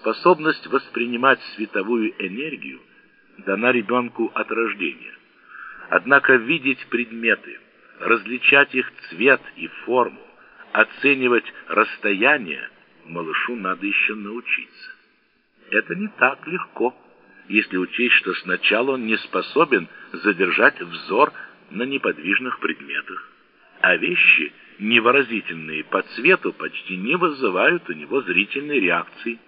Способность воспринимать световую энергию дана ребенку от рождения. Однако видеть предметы, различать их цвет и форму, оценивать расстояние малышу надо еще научиться. Это не так легко, если учесть, что сначала он не способен задержать взор на неподвижных предметах, а вещи, невыразительные по цвету, почти не вызывают у него зрительной реакции.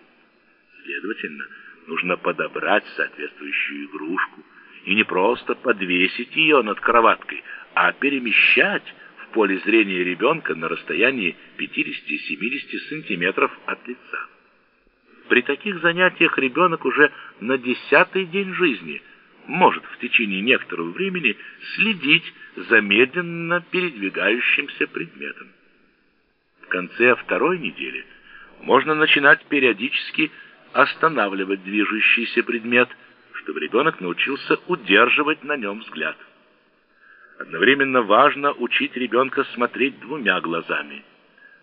Следовательно, нужно подобрать соответствующую игрушку и не просто подвесить ее над кроваткой, а перемещать в поле зрения ребенка на расстоянии 50-70 сантиметров от лица. При таких занятиях ребенок уже на десятый день жизни может в течение некоторого времени следить за медленно передвигающимся предметом. В конце второй недели можно начинать периодически останавливать движущийся предмет, чтобы ребенок научился удерживать на нем взгляд. Одновременно важно учить ребенка смотреть двумя глазами.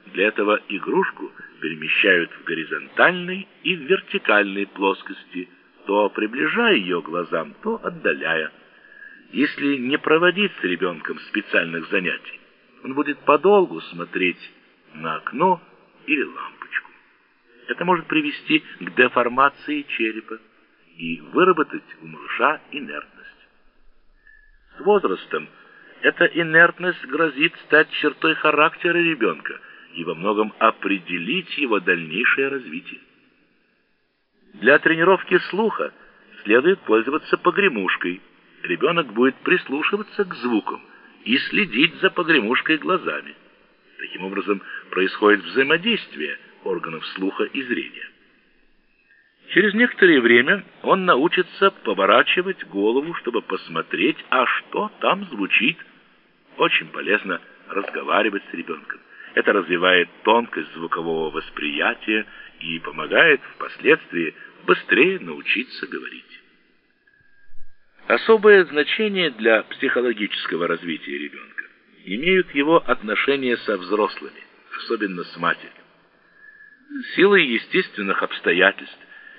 Для этого игрушку перемещают в горизонтальной и в вертикальной плоскости, то приближая ее глазам, то отдаляя. Если не проводить с ребенком специальных занятий, он будет подолгу смотреть на окно или лампочку. Это может привести к деформации черепа и выработать у малыша инертность. С возрастом эта инертность грозит стать чертой характера ребенка и во многом определить его дальнейшее развитие. Для тренировки слуха следует пользоваться погремушкой. Ребенок будет прислушиваться к звукам и следить за погремушкой глазами. Таким образом происходит взаимодействие органов слуха и зрения. Через некоторое время он научится поворачивать голову, чтобы посмотреть, а что там звучит. Очень полезно разговаривать с ребенком. Это развивает тонкость звукового восприятия и помогает впоследствии быстрее научиться говорить. Особое значение для психологического развития ребенка имеют его отношения со взрослыми, особенно с матерью. Силой естественных обстоятельств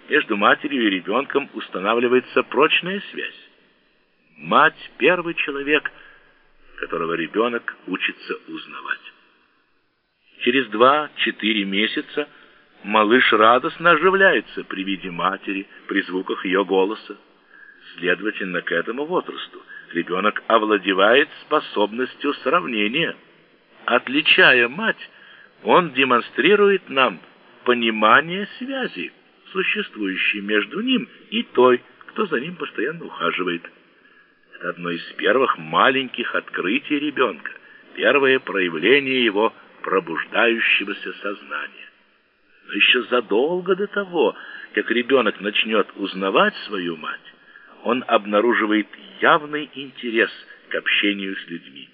между матерью и ребенком устанавливается прочная связь. Мать – первый человек, которого ребенок учится узнавать. Через два-четыре месяца малыш радостно оживляется при виде матери, при звуках ее голоса. Следовательно, к этому возрасту ребенок овладевает способностью сравнения. Отличая мать, он демонстрирует нам понимание связи существующей между ним и той, кто за ним постоянно ухаживает. Это одно из первых маленьких открытий ребенка, первое проявление его пробуждающегося сознания. Но еще задолго до того, как ребенок начнет узнавать свою мать, он обнаруживает явный интерес к общению с людьми.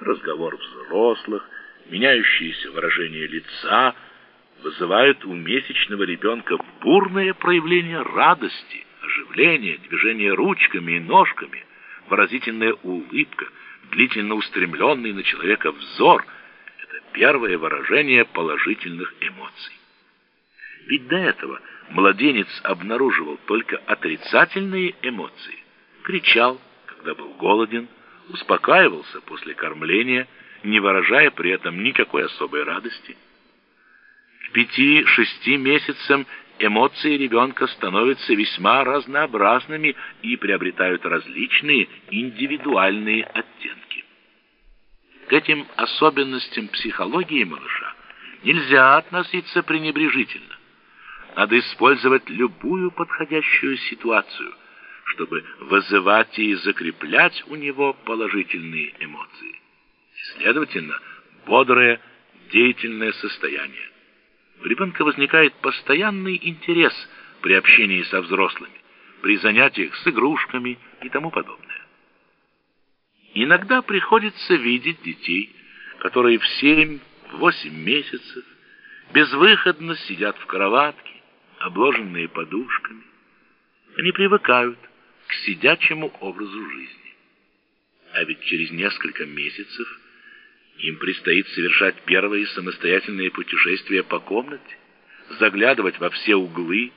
Разговор взрослых, меняющиеся выражения лица – вызывают у месячного ребенка бурное проявление радости, оживление, движение ручками и ножками, выразительная улыбка, длительно устремленный на человека взор – это первое выражение положительных эмоций. Ведь до этого младенец обнаруживал только отрицательные эмоции, кричал, когда был голоден, успокаивался после кормления, не выражая при этом никакой особой радости – пяти-шести месяцам эмоции ребенка становятся весьма разнообразными и приобретают различные индивидуальные оттенки. К этим особенностям психологии малыша нельзя относиться пренебрежительно. Надо использовать любую подходящую ситуацию, чтобы вызывать и закреплять у него положительные эмоции. Следовательно, бодрое, деятельное состояние у ребенка возникает постоянный интерес при общении со взрослыми, при занятиях с игрушками и тому подобное. Иногда приходится видеть детей, которые в 7-8 месяцев безвыходно сидят в кроватке, обложенные подушками. Они привыкают к сидячему образу жизни. А ведь через несколько месяцев им предстоит совершать первые самостоятельные путешествия по комнате, заглядывать во все углы,